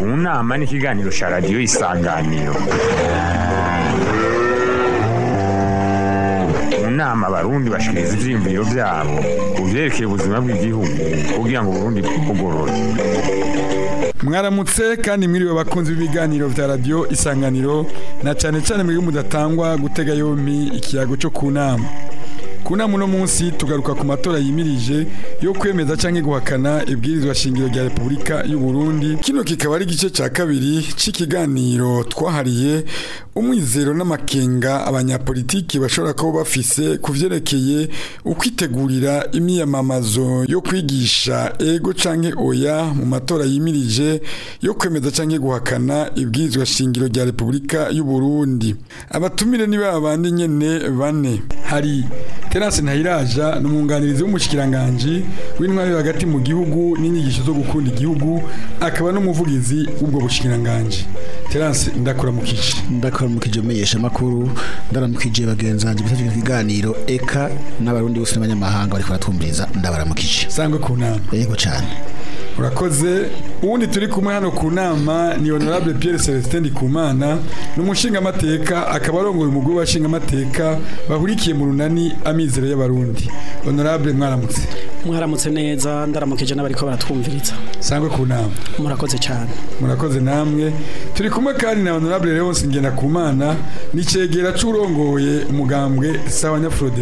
inama n'ikiganiro cya radiyo isanganiro mu nama abarundi bashikiriza ivyiyumviro byabo ku vyerekeye ubuzima bw'igihugu kugira ngo Burundi bwugorore mwaramutse kandi mwiriwe bakunzi b'ibiganiro vya radiyo isanganiro na cyane cyane mwebwe mudatangwa gutega yompi ikiyago cyo ku nama ku nama munsi tugaruka ku matora yimirije yo kwemeza cyangwa guhakana ibwirizwa shingiro rya repubulika y'u Burundi kino kikaba ari gice cya kabiri cy'ikiganiro twahariye umwizero n'amakenga abanyapolitiki bashobora kuba bafise ku byerekeye ukwitegurira imyiyamamazo yo kwigisha ego canke oya mu matora yimirije yo kwemeza canke guhakana ibwirizwa shingiro rya repubulika y'u Burundi abatumire ni babandi nyene bane hari Esperance Ntayiraja ni umwunganizi w'umushikiranganje w'intwari hagati mu gihugu n'inyigisho zo gukunda igihugu akaba n'umuvugizi w'ubwo bushikiranganje Terence ndakuramukije ndakuramukije menyesha makuru ndaramukije bagenzi banje bitabye ikiganiro eka n'abarundi bose n'abanyamahanga bari kuratwumviriza ndabaramukije sangwe ku nama yego cyane urakoze ubundi turi kumwe hano ku nama ni honorable Pierre Celestin Kumana ni umushinga amateka akaba arongoye umugore w'abashinga amateka bahurikiye mu runani amizero y'abarundi honorable mwaramutse mwaramutse neza ndaramukije n'abari ko baratwumviriza sangwe ku nama murakoze cyane murakoze namwe turi kumwe kandi na honorable Leonce Ngendakumana ni cegera c'urongoye umugambwe sawa nyafrodevo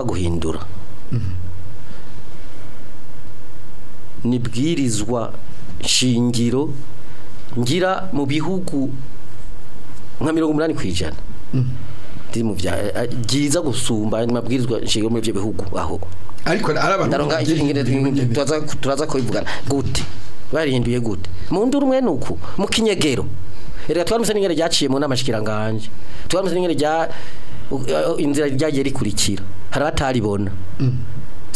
guhindura mm. nibwirizwa shingiro ngira mu bihugu nka mirongo umunani ku ijana byiza mm. eh, eh, gusumba mabwirizwa nshingiro muri ibyo bihugu aho ariko turaza kubivugana gute barihinduye gute mu nduru umwe nuko mu kinyegero reka twaramutse n'ingere ryaciye mu nama shikiranganje twaramutse n'ingere rya inzira ryagiye rikurikira hari abataribona mm.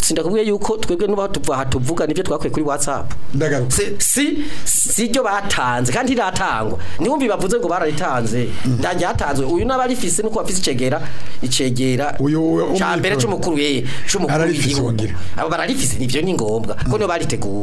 sindakubwiye yuko twebwe nuba tuvuga tuvuga nibyo twakwiye kuri WhatsApp ndagaruka si si siryo batanze kandi iratangwa niwumvi bavuze ngo bararitanze mm. ndange hatanzwe uyu nabarifise nuko bafise icegera icegera uyu cyambere cy'umukuru yeye cy'umukuru abo bararifise nivyo ni ngombwa ko mm. no bariteguye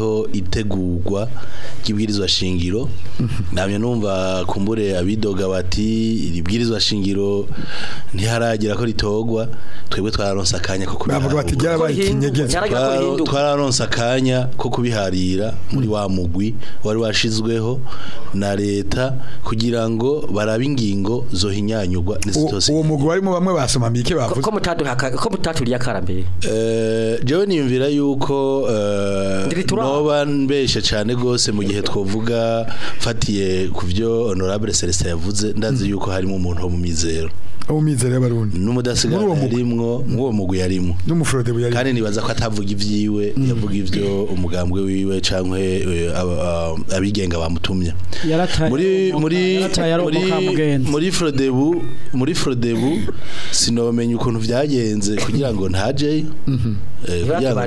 hariho itegugwa ry'ibwirizwa shingiro ntabyo numva kumbure abidoga bati iri shingiro ntiharagira ko ritogwa twebwe twararonsa akanya ko kubiharira twararonsa akanya ko kubiharira muri wa mugwi wari washizweho na leta kugira ngo barabe ingingo zo hinyanyugwa n'izitose uwo mugwi warimo bamwe basoma mike bavuze ko mutaturya karambere eh jewe nimvira yu yuko eh, noba mbeshya cyane rwose mu gihe twavuga mfatiye ku byo honorable celestin yavuze ndazi hmm. yuko harimo umuntu wo mu mizero wo mizero y'abarundi n'umudasigara yarimwo nk'uwo mugwi yarimwo n'umufurode yarimwo kandi nibaza ko atavuga ibyiwe hmm. yavuga ibyo umugambwe wiwe cyangwa eh, abigenga bamutumye muri muri muri frodebu sinomenya ukuntu byagenze kugira ngo ntajeyo mhm. Eh,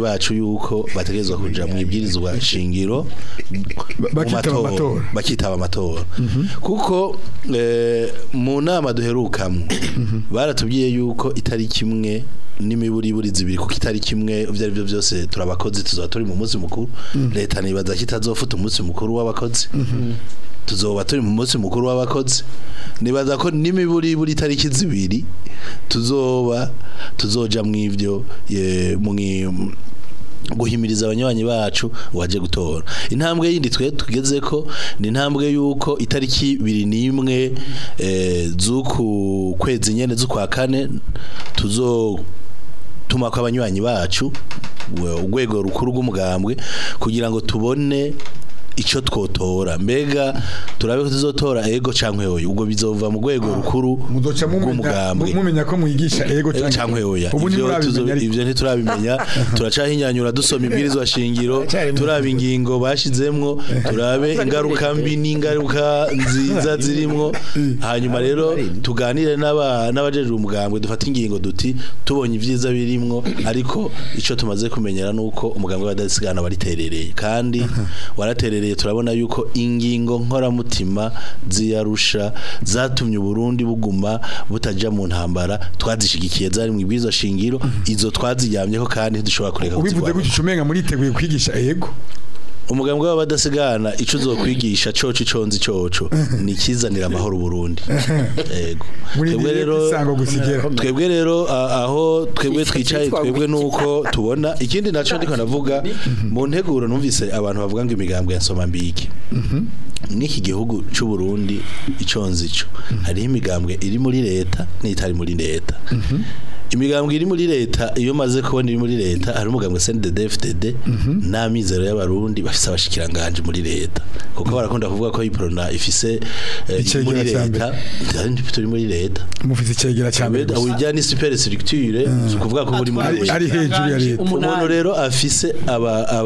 bacu yuko bategerezwa kujya mu ibyirizwa shingiro bakitaba amatora mhm. kuko eh, mu nama duherukamo mhm. baratubwiye yuko itari kimwe n'imiburiburizi zibiri ku kitari kimwe ibyo ari byo byose abakozi tuzaba turi mu munsi mukuru mm-hmm. leta ntibaza ko itazofite umunsi mukuru w'abakozi mm-hmm. tuzoba turi mu munsi mukuru w'abakozi nibaza ko n'imiburi buri tariki zibiri tuzoba tuzoja mu ivyo guhimiriza abanywanyi bacu waje gutora intambwe yindi twe tugeze ko ni intambwe yuko itariki 21 eh zuku kwezi nyene zukwa kane tuzo tuma ko abanywanyi bacu urwego rukuru rw'umugambwe kugira ngo tubone icyo twotora mbega turabe ko tuzotora ego cyangwa yoya ubwo bizova mu rwego rukuru rw'umugambwe mumenya ko mwigisha ego cyangwa yoya ibyo ntiturabimenya turacaho inyanyura dusoma ibwirizwa shingiro turaba ingingo bashyizemwo turabe ingaruka mbi n'ingaruka nziza zirimo hanyuma rero tuganire n'abajejwe umugambwe dufate ingingo duti tubonye ibyiza birimo ariko icyo tumaze kumenyera ni uko umugambwe w'abadasigana wariterereye kandi waraterereye turebereye turabona yuko ingingo nkoramutima ziyarusha zatumye uburundi buguma butajya mu ntambara twazishyigikiye zari mu bwiza shingiro mhm. izo twazijyamyeho kandi dushobora kureka ubivuze gutyo umenga muriteguye kwigisha yego umugambwe w'abadasigana icyo uzokwigisha coco iconzi coco ni ikizanira amahoro Burundi yego twebwe rero twebwe rero aho twebwe twicaye twebwe nuko tubona ikindi nacyo ndiko navuga mhm. mu nteguro numvise abantu bavuga ngo imigambwe ya Somambiki mhm. n'iki gihugu cy'u Burundi iconzi cyo mhm. hariho imigambwe iri muri leta n'itari muri leta imigambwe iri muri leta iyo maze kubona iri muri leta hari umugambwe cndfdd mhm. n'amizero y'abarundi bafite abashikiranganje muri leta kuko mhm. barakunda kuvuga ko iprona ifise eh, muri leta turi muri leta mufite icyegera cya mbere ujyana super structure eh. kuvuga ko muri muri leta ari hejuru ya leta umuntu rero afise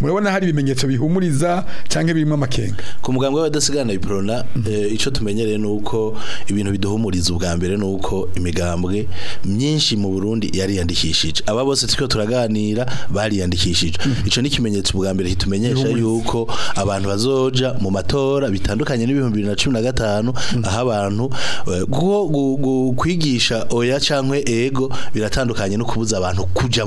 murabona hari ibimenyetso bihumuriza cyangwa birimo amakenga ku muganga w'abadasigana iprona eh, ico tumenyereye uko ibintu biduhumuriza ubwa mbere uko imigambwe myinshi mu Burundi yariyandikishije aba bose twiko turaganira bariyandikishije mhm. icyo ni ikimenyetso bwa mbere kitumenyesha yuko abantu bazoja mu matora bitandukanye n'ibihumbi bibiri na cumi na gatanu mhm. aho abantu eh, kwigisha oya cyangwa ego biratandukanye no kubuza abantu kujya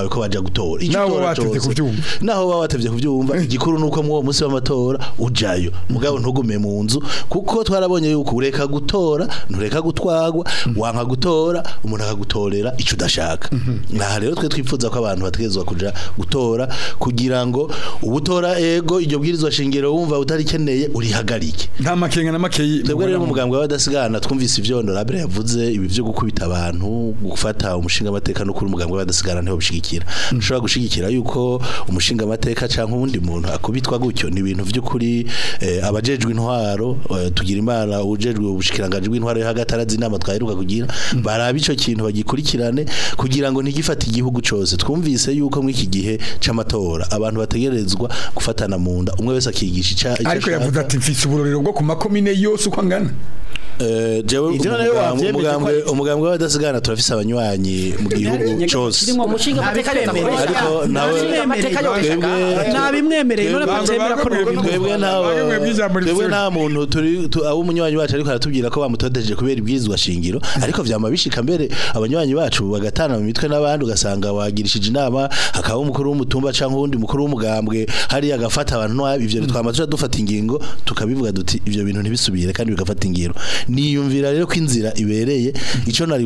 bawe ko baje gutora naho batevye kubyumva naho baba batevye kubyumva igikuru nuko mu munsi w'amatora ujayo mugabo ntugume mu nzu kuko twarabonye yuko ureka gutora ntureka gutwagwa wanka gutora umuntu akagutorera icyo udashaka mhm. naha rero twe twifuza ko abantu bategezwa kuja gutora kugira ngo ubutora yego iryo bwirizwa shingiro wumva utarikeneye urihagarike nta makenga na makeyi twebwe rero mu mugambwe w'abadasigana twumvise ibyo honorable yavuze ibi byo gukubita abantu gufata umushinga amateka no kuri umugambwe w'abadasigana ntiho bishigikira ushobora mm. gushigikira yuko umushinga amateka canke ubundi muntu akubitwa gutyo ni ibintu by'ukuri eh, abajejwe intwaro eh, tugira imana ujejwe ubushikiranganje bw'intwaro yo hagati arazi inama twaheruka kugira mm. baraba ico kintu bagikurikirane kugira ngo ntigifate igihugu cyose twumvise yuko mu iki gihe cy’amatora abantu bategerezwa gufata gufatana mu nda umwe wese akigisha icya ariko yavuze ati mfise uburorero bwo ku makomine yose uko angana Eh, jewe umugambwe w'abadasigana turafise abanywanyi mu gihugu cyose ariko nawe twebwe nta muntu turi abo umunywanyi wacu ariko aratubwira ko bamutoteje kubera ibwirizwa shingiro ariko vyama bishika mbere abanywanyi bacu bagatana mu mitwe n'abandi ugasanga wagirishije inama hakaba umukuru w'umutumba canke uwundi mukuru w'umugambwe hari agafata abantu ivyo twama turadufata ingingo tukabivuga duti ivyo bintu ntibisubire kandi bigafata ingiro niyumvira rero ko inzira ibereye mhm. icyo nari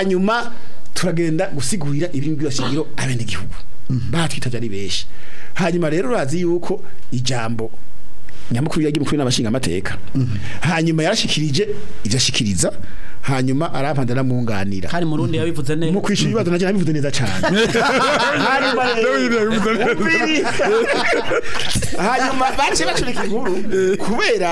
hanyuma turagenda gusigurira ibintu shingiro abenegihugu mhm. batwitaje ari benshi hanyuma rero urazi yuko ijambo nyamukuru yagiye mukuru n'abashinga amateka mhm. hanyuma yarashikirije ibyashikiriza hanyuma arafanda namwunganira kandi mu rundi yabivuze neza mu kwishira ibibazo nacyo nabivuze neza cyane hanyuma bace bacurika inkuru kubera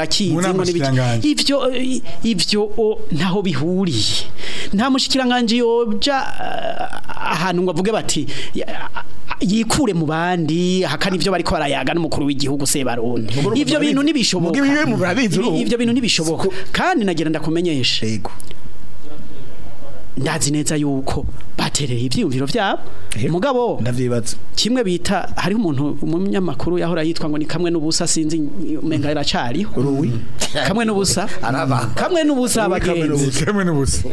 murakizi ngo ibyo ibyo ntaho bihuriye nta mushikiranganje yoja eh, ahantu ngo avuge bati yikure mu bandi hakana ibyo bariko barayaga n'umukuru w'igihugu Sebarundi ivyo bintu nibishoboka ivyo bintu nibishoboka kandi nagira ndakumenyesha yego ndazi neza yuko batereye ibyiyumviro bya mugabo ndavyibatse kimwe bita hari umuntu umunyamakuru yahora yitwa ngo ni kamwe n'ubusa sinzi umenga iracariho ruwi kamwe n'ubusa araba kamwe n'ubusa abagenzi kamwe n'ubusa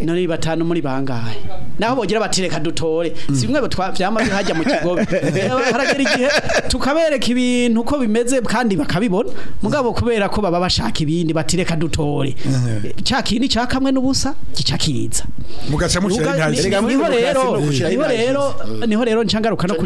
none batanu muri bangahe naho bogira batireka dutore mm. si byamaze hajya mu kigobe eh, haragera igihe tukabereka ibintu uko bimeze kandi bakabibona mugabo kubera ko baba bashaka ibindi batireka dutore cya kindi cya kamwe n'ubusa gicakiza mugaca mushira inyange niho rero niho rero no kuri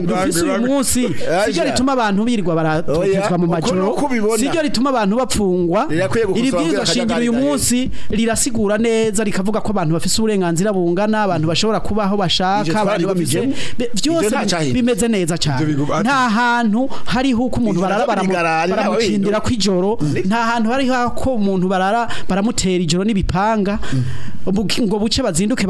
dufise uyu munsi siryo rituma abantu birwa baratotezwa oh, mu majoro siryo rituma abantu bapfungwa iri shingiro uyu munsi rirasigura neza rikavuga ko abantu bafise uburenganzira bungana abantu bashobora kubaho bashaka abantu byose bimeze neza cyane nta hantu hariho uko umuntu barara baramukindira kwijoro mm. nta hantu abantu bariho ko umuntu barara baramutera ijoro n'ibipanga mm. ngo buce bazinduke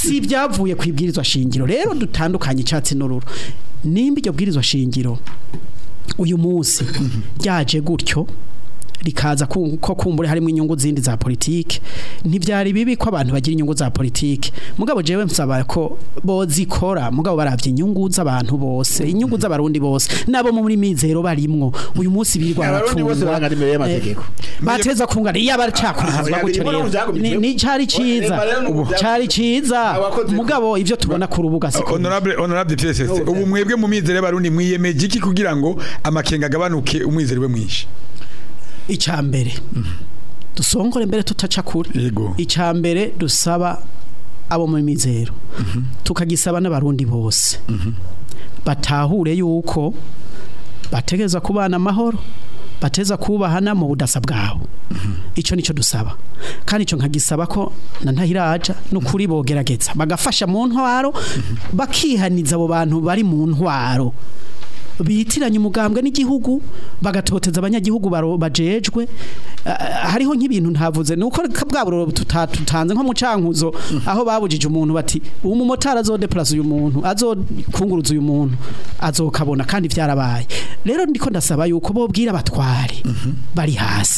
si byavuye ku shingiro rero dutandukanye icyatsi n'ururu nimba iryo bwirizwa shingiro uyu munsi ryaje gutyo rikaza ko kumbure harimo inyungu zindi za politike ntibyari bibi ko abantu bagira inyungu za politike mugabo jewe nsaba ko bozikora mugabo baravye inyungu z'abantu bose inyungu z'abarundi bose nabo muri mizero barimwo uyu munsi birwa barafungwa eh, bateza kunga iya baracakurazwa gucyo ni cari ciza cari ciza mugabo ivyo tubona ku rubuga siko eh, honorable honorable PSS eh. ubu mwebwe mu mizero y'abarundi mwiyemeje iki kugira ngo amakenga gabanuke umwizero we mwinshi icyambere dusongore mbere tutaca kure icyambere dusaba abo mu mizero tukagisaba n'abarundi bose batahure yuko bategeza kubana amahoro bateza kubahana mu budasa bwawe icyo nicyo dusaba kandi icyo nkagisaba ko na ntahiraja no kuri bogerageza bagafasha mu ntwaro bakihaniza abo bantu bari mu ntwaro bitiranye umugambwe n'igihugu bagatoteza abanyagihugu bajejwe eh, eh, hariho nk'ibintu ntavuze ni uko bwa buroro tutatutanze nko mu aho babujije umuntu bati uwo mumotari azodeplaza uyu muntu azokunguruza uyu muntu azokabona kandi byarabaye rero ndiko ndasaba yuko bobwira abatware bari hasi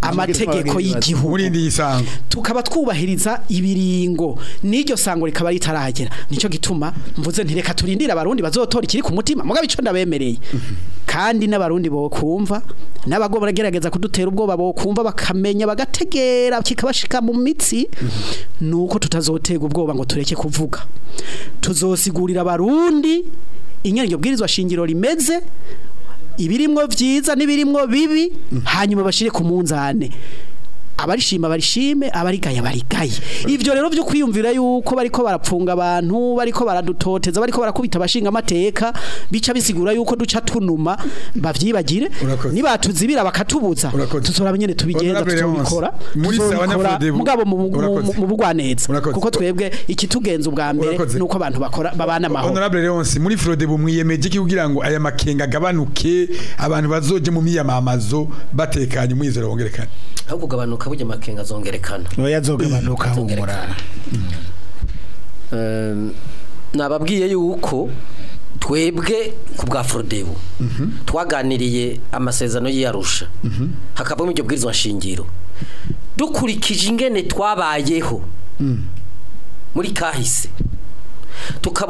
amategeko amategeko y'igihugu muri iyi tukaba twubahiriza ibiringo n'iryo sango rikaba ritaragera nicyo gituma mvuze nti reka turindire abarundi bazotora ikiri ku mutima mugabe ico ndabemereye kandi n'abarundi bo kumva n'abago baragerageza kudutera ubwoba bo kumva bakamenya bagategera kikabashika mu mitsi nuko tutazotega ubwoba ngo tureke kuvuga tuzosigurira abarundi inyanya bwirizwa shingiro rimeze ibirimwo byiza n'ibirimwo bibi hanyuma bashire ku munzane abarishima barishime abarigaya barigaye ivyo rero byo kwiyumvira yuko bariko barapfunga abantu bariko baradutoteza bariko barakubita abashinga amateka bica bisigura yuko duca tunuma bavyibagire nibatuzibira bakatubuza tuzoraba nyene tubigenza tuzobikora mugabo mu bugwaneza kuko twebwe ikitugenza ubwa mbere nuko abantu bakora babana amahoro honorable Leonce muri frode bumwiyemeje kugira ngo aya makenga gabanuke abantu bazoje mu miyamamazo batekanye mwizero bongerekane ahubwo ugabanuka bujya amakenga azongerekana yazogabanuka mm, humura nababwiye yuko twebwe ku bwa forodebo mhm. twaganiriye amasezerano y'iyarusha mhm. hakavamo ibyo bwirizwa nshingiro dukurikije ingene twabayeho mm. muri kahise tukabona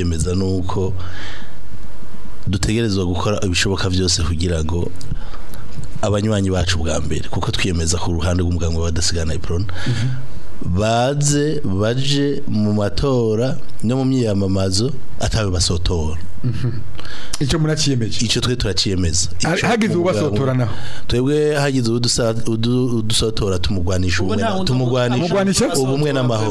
twiyemeza ni uko dutegerezwa gukora ibishoboka byose kugira ngo abanywanyi bacu bwa mbere kuko twiyemeza ku ruhande rw'umuganga w'abadasigana iprona mm-hmm. baze baje mu matora no mu myiyamamazo atawe basotora icyo murakiyemeje icyo twe turakiyemeza hagize ubasotorana twebwe hagize udusotora tumugwanisha ubumwe n'amahoro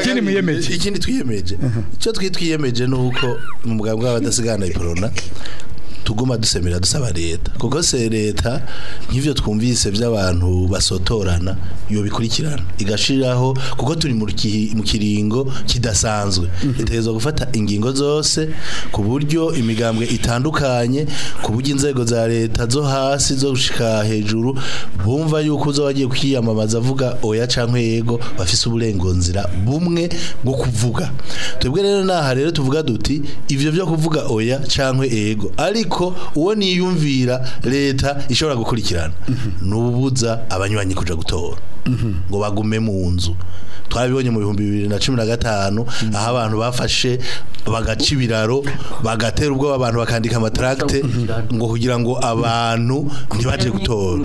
ikindi muyemeje ikindi twiyemeje ico twitwiyemeje nuko mu mugabo bw'abadasigana iporona tuguma dusemera dusaba leta kuko se leta nk'ibyo twumvise by'abantu basotorana bikurikirana igashiraho kuko turi mu kiringo kidasanzwe mhm. itegerezwa gufata ingingo zose ku buryo imigambwe itandukanye ku buryo inzego za leta zo hasi zo gushika hejuru bumva yuko uzo wagiye kwiyamamaza avuga oya canke yego bafise uburengonzira bumwe bwo kuvuga twebwe rero naha rero tuvuga duti ibyo byo kuvuga oya canke yego ariko ariko uwo niyumvira leta ishobora gukurikirana mhm. nubuza abanywanyi kuja gutora mhm. ngo bagume mu nzu twabibonye mu bihumbi bibiri na cumi na gatanu mhm. aho abantu bafashe bagaca ibiraro bagatera ubwoba abantu bakandika amatracte ngo kugira ngo abantu ntibaje gutora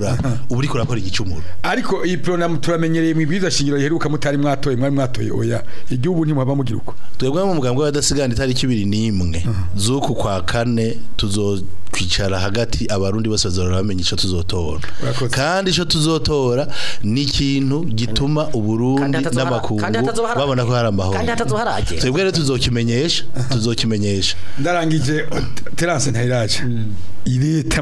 ubu uriko urakora igicumuro ariko iyi program turamenyereye mu ibiza shingiro iheruka mutari mwatoye mwari mwatoye oya igihugu ntimwaba mugira uko twebwe mu mugambwe badasiganira itariki 21 zuku kwa kane tuzo kwicara hagati abarundi bose bazora bamenya ico tuzotora kandi ico tuzotora ni ikintu gituma uburundi n'amakungu babona ko hari amahoro kandi hatazoharaje twebwe rero tuzokimenyesha tuzokimenyesha ndarangije terance ntayiraje hmm. leta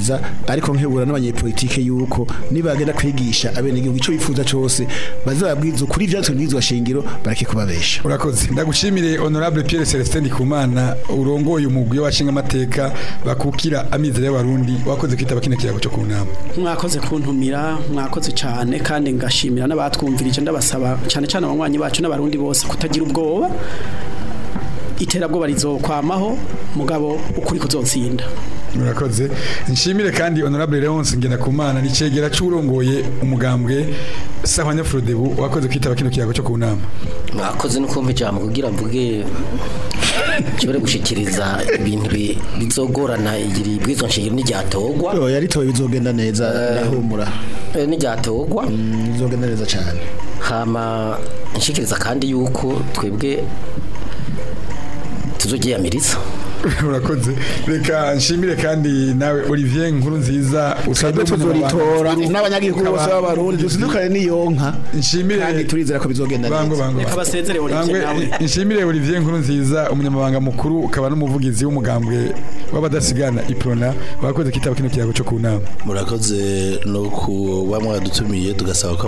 ariko nkebura n'abanyepolitike yuko nibagenda kwigisha abenegihugu icyo bifuza cyose bazababwiza ukuri ivyatubwirizwa shingiro bareke kubabesha urakoze ndagushimire honorable Pierre Celestin Ndikumana urongoye umugwi w'abashinga amateka bakukira amizero y'abarundi wakoze kwitaba kino kirago cyo ku nama mwakoze kuntumira mwakoze cyane kandi ngashimira n'abatwumvirije ndabasaba cyane cyane abanywanyi bacu n'abarundi bose kutagira ubwoba iterabwoba rizokwamaho mugabo ukuri kuzotsinda murakoze nshimire kandi honorable Leonce ngenda kumana ni cegera curongoye umugambwe sawa nyafurodebu wakoze kwitaba kino kiyago cyo ku nama mwakoze no kumpa kugira mvuge nshobore gushikiriza ibintu bizogorana igiri bwizo nshingiro n'iryatogwa oya ritoye bizogenda neza eh, ndahumura eh, n'iryatogwa mm, bizogenda neza cyane hama nshikiriza kandi yuko twebwe tuzogiyamiriza urakoze reka nshimire kandi nawe Olivier nkuru nziza usabwe tuzoritora n'abanyagihugu bose b'abarundi dusindukane n'iyonka kandi turizera ko bizogenda neza nshimire Olivier nkuru nziza umunyamabanga mukuru ukaba n'umuvugizi w'umugambwe w'abadasigana iprona wakoze kitaba kino kiyago cyo ku nama murakoze no ku mwadutumiye tugasaba ko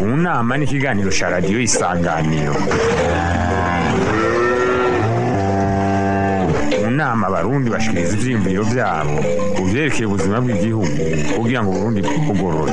unama ni ikiganiro cya radiyo isanganiro nama abarundi bashikiriza ivyiyumviro vyabo ku vyerekeye ubuzima bw'igihugu kugira ngo uburundi bwugorore